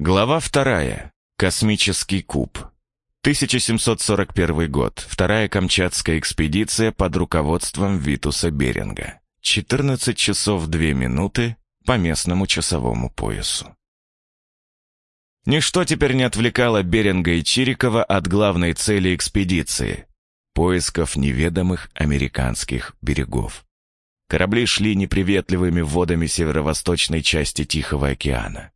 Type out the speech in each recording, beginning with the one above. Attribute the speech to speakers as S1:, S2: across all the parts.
S1: Глава вторая. Космический куб. 1741 год. Вторая Камчатская экспедиция под руководством Витуса Беринга. 14 часов 2 минуты по местному часовому поясу. Ничто теперь не отвлекало Беринга и Чирикова от главной цели экспедиции — поисков неведомых американских берегов. Корабли шли неприветливыми водами северо-восточной части Тихого океана.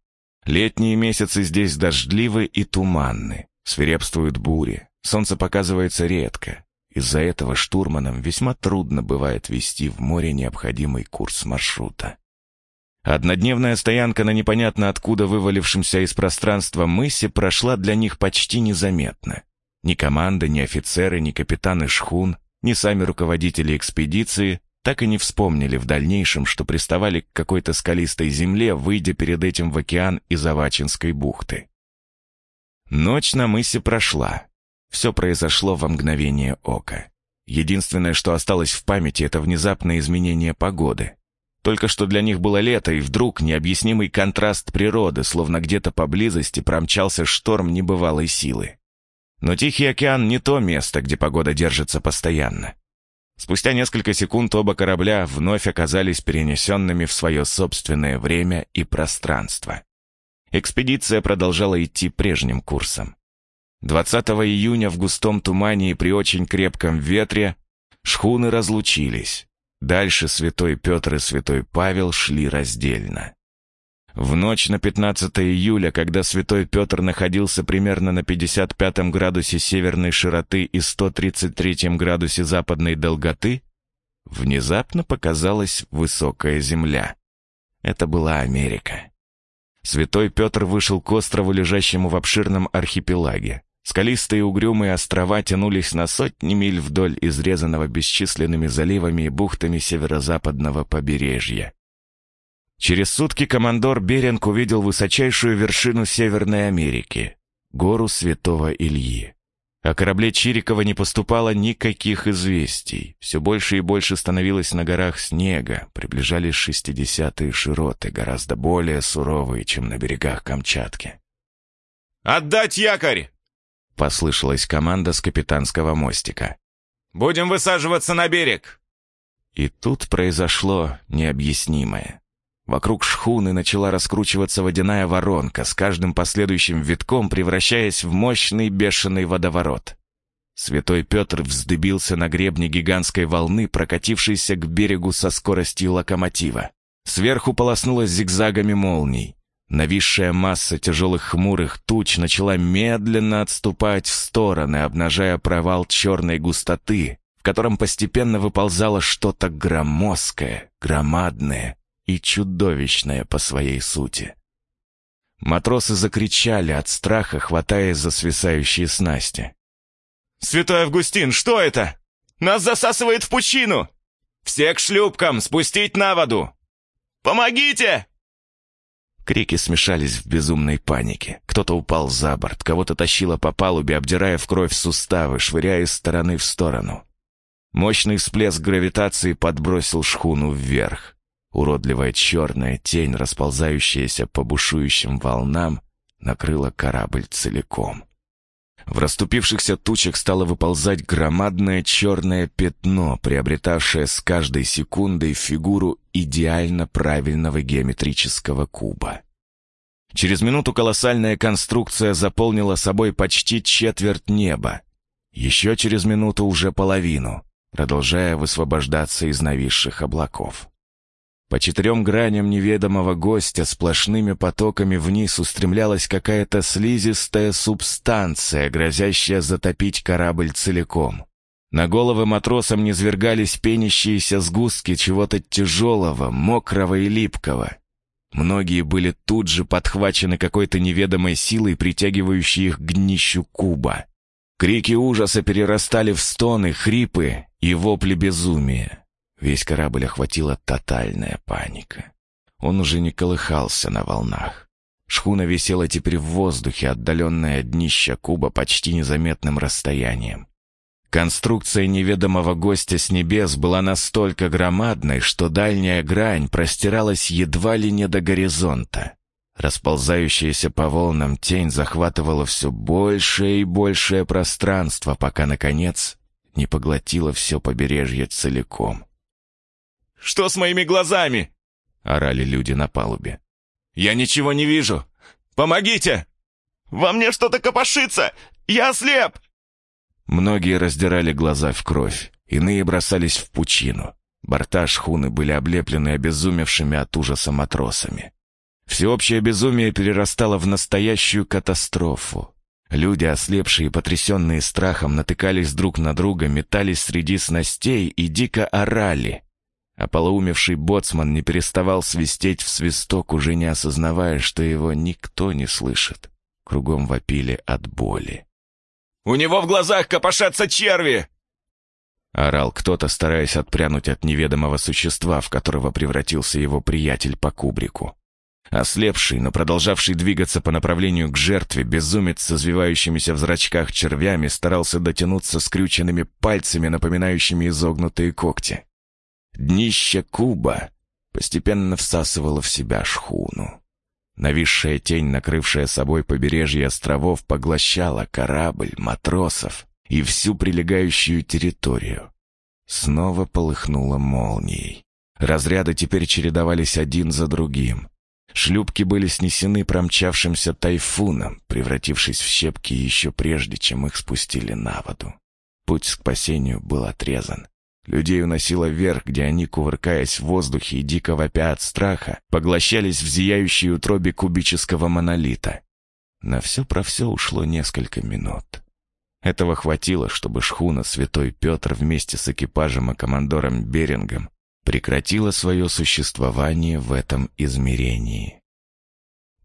S1: Летние месяцы здесь дождливы и туманны, свирепствуют бури, солнце показывается редко. Из-за этого штурманам весьма трудно бывает вести в море необходимый курс маршрута. Однодневная стоянка на непонятно откуда вывалившемся из пространства мысе прошла для них почти незаметно. Ни команда, ни офицеры, ни капитаны шхун, ни сами руководители экспедиции так и не вспомнили в дальнейшем, что приставали к какой-то скалистой земле, выйдя перед этим в океан из Авачинской бухты. Ночь на мысе прошла. Все произошло во мгновение ока. Единственное, что осталось в памяти, это внезапное изменение погоды. Только что для них было лето, и вдруг необъяснимый контраст природы, словно где-то поблизости промчался шторм небывалой силы. Но Тихий океан не то место, где погода держится постоянно. Спустя несколько секунд оба корабля вновь оказались перенесенными в свое собственное время и пространство. Экспедиция продолжала идти прежним курсом. 20 июня в густом тумане и при очень крепком ветре шхуны разлучились. Дальше святой Петр и святой Павел шли раздельно. В ночь на 15 июля, когда святой Петр находился примерно на 55 градусе северной широты и 133 градусе западной долготы, внезапно показалась высокая земля. Это была Америка. Святой Петр вышел к острову, лежащему в обширном архипелаге. Скалистые угрюмые острова тянулись на сотни миль вдоль изрезанного бесчисленными заливами и бухтами северо-западного побережья. Через сутки командор Беринг увидел высочайшую вершину Северной Америки — гору Святого Ильи. О корабле Чирикова не поступало никаких известий. Все больше и больше становилось на горах снега, приближались шестидесятые широты, гораздо более суровые, чем на берегах Камчатки.
S2: «Отдать якорь!» — послышалась команда с капитанского мостика. «Будем высаживаться на берег!»
S1: И тут произошло необъяснимое. Вокруг шхуны начала раскручиваться водяная воронка, с каждым последующим витком превращаясь в мощный бешеный водоворот. Святой Петр вздыбился на гребне гигантской волны, прокатившейся к берегу со скоростью локомотива. Сверху полоснулась зигзагами молний. Нависшая масса тяжелых хмурых туч начала медленно отступать в стороны, обнажая провал черной густоты, в котором постепенно выползало что-то громоздкое, громадное, и чудовищное по своей сути. Матросы закричали от страха, хватаясь за свисающие снасти.
S2: «Святой Августин, что это? Нас засасывает в пучину! Все к шлюпкам, спустить на воду! Помогите!»
S1: Крики смешались в безумной панике. Кто-то упал за борт, кого-то тащило по палубе, обдирая в кровь суставы, швыряя из стороны в сторону. Мощный всплеск гравитации подбросил шхуну вверх. Уродливая черная тень, расползающаяся по бушующим волнам, накрыла корабль целиком. В расступившихся тучах стало выползать громадное черное пятно, приобретавшее с каждой секундой фигуру идеально правильного геометрического куба. Через минуту колоссальная конструкция заполнила собой почти четверть неба. Еще через минуту уже половину, продолжая высвобождаться из нависших облаков. По четырем граням неведомого гостя сплошными потоками вниз устремлялась какая-то слизистая субстанция, грозящая затопить корабль целиком. На головы матросам низвергались пенящиеся сгустки чего-то тяжелого, мокрого и липкого. Многие были тут же подхвачены какой-то неведомой силой, притягивающей их к днищу куба. Крики ужаса перерастали в стоны, хрипы и вопли безумия. Весь корабль охватила тотальная паника. Он уже не колыхался на волнах. Шхуна висела теперь в воздухе, отдаленная от днища куба почти незаметным расстоянием. Конструкция неведомого гостя с небес была настолько громадной, что дальняя грань простиралась едва ли не до горизонта. Расползающаяся по волнам тень захватывала все большее и большее пространство, пока, наконец, не поглотила все побережье целиком.
S2: «Что с моими глазами?» — орали люди на палубе. «Я ничего не вижу! Помогите! Во мне что-то копошится! Я ослеп!»
S1: Многие раздирали глаза в кровь, иные бросались в пучину. Борта шхуны были облеплены обезумевшими от ужаса матросами. Всеобщее безумие перерастало в настоящую катастрофу. Люди, ослепшие и потрясенные страхом, натыкались друг на друга, метались среди снастей и дико орали. А полоумевший боцман не переставал свистеть в свисток, уже не осознавая, что его никто не слышит. Кругом вопили от боли.
S2: «У него в глазах копошатся черви!»
S1: Орал кто-то, стараясь отпрянуть от неведомого существа, в которого превратился его приятель по кубрику. Ослепший, но продолжавший двигаться по направлению к жертве, безумец с извивающимися в зрачках червями старался дотянуться скрюченными пальцами, напоминающими изогнутые когти. Днище куба постепенно всасывало в себя шхуну. Нависшая тень, накрывшая собой побережье островов, поглощала корабль, матросов и всю прилегающую территорию. Снова полыхнуло молнией. Разряды теперь чередовались один за другим. Шлюпки были снесены промчавшимся тайфуном, превратившись в щепки еще прежде, чем их спустили на воду. Путь к спасению был отрезан. Людей уносило вверх, где они, кувыркаясь в воздухе и дико вопя от страха, поглощались в зияющей утробе кубического монолита. На все про все ушло несколько минут. Этого хватило, чтобы шхуна «Святой Петр» вместе с экипажем и командором Берингом прекратила свое существование в этом измерении.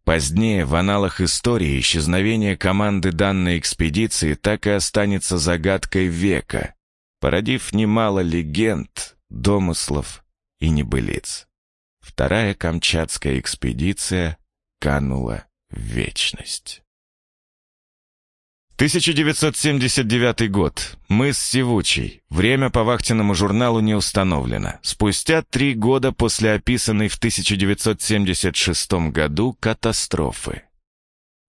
S1: Позднее в аналах истории исчезновение команды данной экспедиции так и останется загадкой века — породив немало легенд, домыслов и небылиц. Вторая Камчатская экспедиция канула в вечность.
S2: 1979 год. Мыс Севучий. Время по вахтенному журналу не установлено. Спустя три года после описанной в 1976 году катастрофы.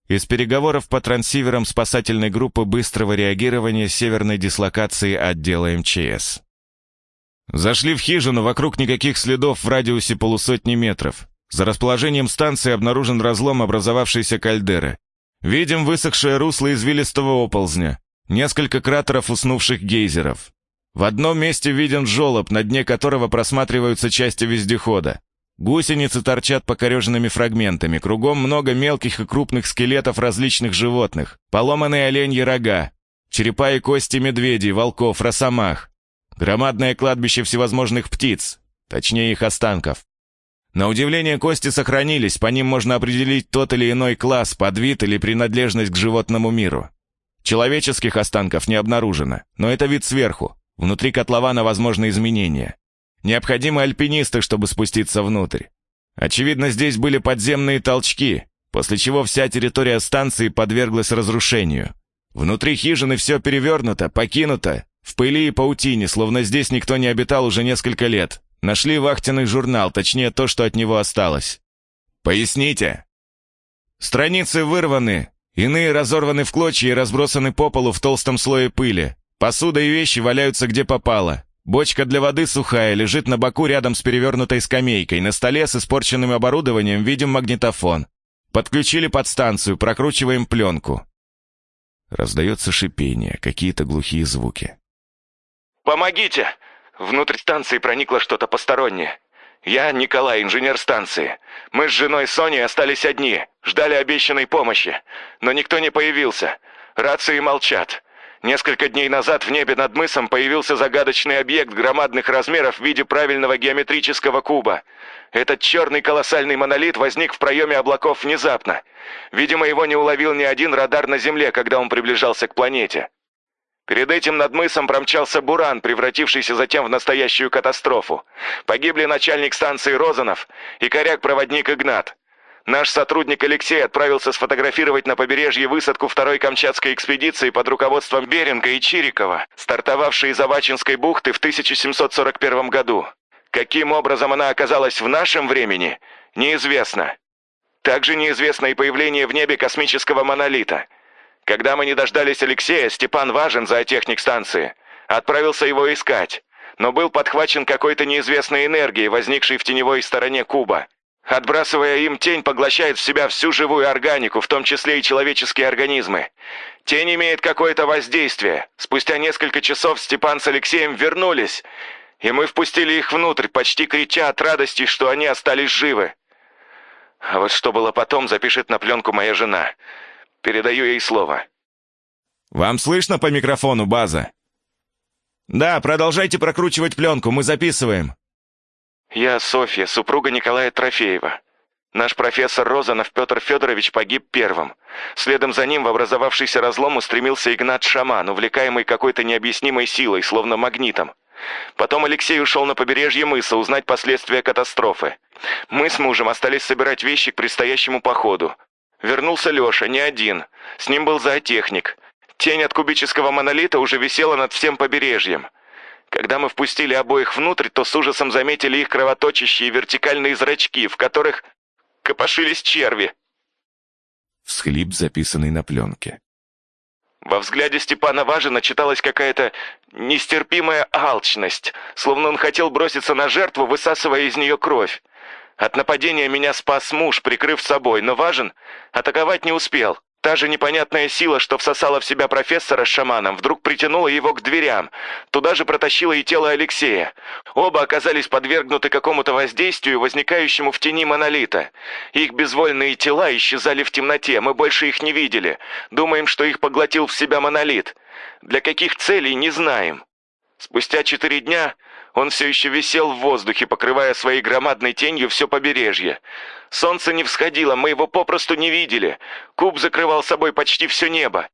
S2: Из переговоров по трансиверам спасательной группы быстрого реагирования северной дислокации отдела МЧС. Зашли в хижину, вокруг никаких следов в радиусе полусотни метров. За расположением станции обнаружен разлом образовавшейся кальдеры. Видим высохшее русло извилистого оползня, несколько кратеров уснувших гейзеров. В одном месте виден жолоб, на дне которого просматриваются части вездехода. Гусеницы торчат покореженными фрагментами, кругом много мелких и крупных скелетов различных животных, поломанные оленьи рога, черепа и кости медведей, волков, росомах, громадное кладбище всевозможных птиц, точнее их останков. На удивление кости сохранились, по ним можно определить тот или иной класс, подвид или принадлежность к животному миру. Человеческих останков не обнаружено, но это вид сверху. Внутри котлована возможны изменения. Необходимы альпинисты, чтобы спуститься внутрь. Очевидно, здесь были подземные толчки, после чего вся территория станции подверглась разрушению. Внутри хижины все перевернуто, покинуто, в пыли и паутине, словно здесь никто не обитал уже несколько лет. Нашли вахтенный журнал, точнее то, что от него осталось. «Поясните!» Страницы вырваны, иные разорваны в клочья и разбросаны по полу в толстом слое пыли. Посуда и вещи валяются где попало. Бочка для воды сухая, лежит на боку рядом с перевернутой скамейкой. На столе с испорченным оборудованием видим магнитофон. Подключили подстанцию, прокручиваем пленку. Раздается шипение, какие-то глухие звуки. «Помогите! Внутрь станции проникло что-то постороннее. Я Николай, инженер станции. Мы с женой Соней остались одни, ждали обещанной помощи. Но никто не появился. Рации молчат. Несколько дней назад в небе над мысом появился загадочный объект громадных размеров в виде правильного геометрического куба. Этот черный колоссальный монолит возник в проеме облаков внезапно. Видимо, его не уловил ни один радар на Земле, когда он приближался к планете. Перед этим над мысом промчался буран, превратившийся затем в настоящую катастрофу. Погибли начальник станции Розанов и коряк-проводник Игнат. Наш сотрудник Алексей отправился сфотографировать на побережье высадку второй Камчатской экспедиции под руководством Беринга и Чирикова, стартовавшей из Авачинской бухты в 1741 году. Каким образом она оказалась в нашем времени, неизвестно. Также неизвестно и появление в небе космического монолита. Когда мы не дождались Алексея, Степан Важен, зоотехник станции, отправился его искать, но был подхвачен какой-то неизвестной энергией, возникшей в теневой стороне куба. Отбрасывая им тень, поглощает в себя всю живую органику, в том числе и человеческие организмы. Тень имеет какое-то воздействие. Спустя несколько часов Степан с Алексеем вернулись, и мы впустили их внутрь, почти крича от радости, что они остались живы. А вот что было потом, запишет на пленку моя жена. Передаю ей слово.
S1: «Вам слышно по микрофону, база?» «Да, продолжайте прокручивать пленку, мы записываем».
S2: «Я Софья, супруга Николая Трофеева. Наш профессор Розанов Петр Федорович погиб первым. Следом за ним в образовавшийся разлом устремился Игнат Шаман, увлекаемый какой-то необъяснимой силой, словно магнитом. Потом Алексей ушел на побережье мыса узнать последствия катастрофы. Мы с мужем остались собирать вещи к предстоящему походу. Вернулся Леша, не один. С ним был зоотехник. Тень от кубического монолита уже висела над всем побережьем. Когда мы впустили обоих внутрь, то с ужасом заметили их кровоточащие вертикальные зрачки, в которых копошились черви.
S1: Всхлип, записанный на пленке.
S2: Во взгляде Степана Важина читалась какая-то нестерпимая алчность, словно он хотел броситься на жертву, высасывая из нее кровь. От нападения меня спас муж, прикрыв собой, но Важин атаковать не успел. Та же непонятная сила, что всосала в себя профессора с шаманом, вдруг притянула его к дверям. Туда же протащила и тело Алексея. Оба оказались подвергнуты какому-то воздействию, возникающему в тени монолита. Их безвольные тела исчезали в темноте, мы больше их не видели. Думаем, что их поглотил в себя монолит. Для каких целей, не знаем. Спустя четыре дня он все еще висел в воздухе, покрывая своей громадной тенью все побережье. Солнце не всходило, мы его попросту не видели. Куб закрывал собой почти все небо.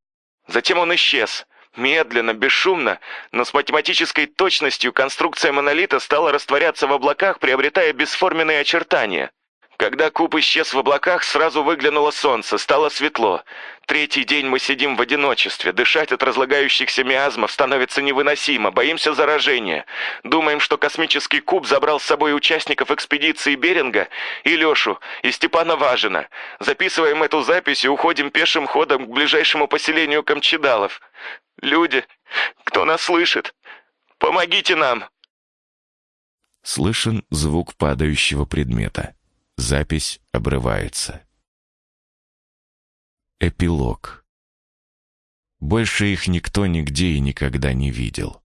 S2: Затем он исчез. Медленно, бесшумно, но с математической точностью конструкция монолита стала растворяться в облаках, приобретая бесформенные очертания. Когда куб исчез в облаках, сразу выглянуло солнце, стало светло. Третий день мы сидим в одиночестве. Дышать от разлагающихся миазмов становится невыносимо. Боимся заражения. Думаем, что космический куб забрал с собой участников экспедиции Беринга и Лешу, и Степана Важина. Записываем эту запись и уходим пешим ходом к ближайшему поселению Камчедалов. Люди, кто нас слышит, помогите нам!»
S1: Слышен звук падающего предмета. Запись обрывается. Эпилог. Больше их никто нигде и никогда не видел.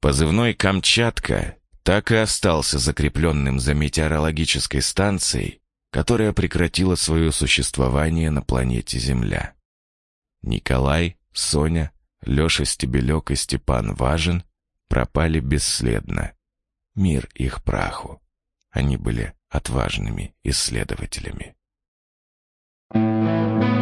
S1: Позывной «Камчатка» так и остался закрепленным за метеорологической станцией, которая прекратила свое существование на планете Земля. Николай, Соня, Леша Стебелек и Степан Важен пропали бесследно. Мир их праху. Они были отважными исследователями. Thank you.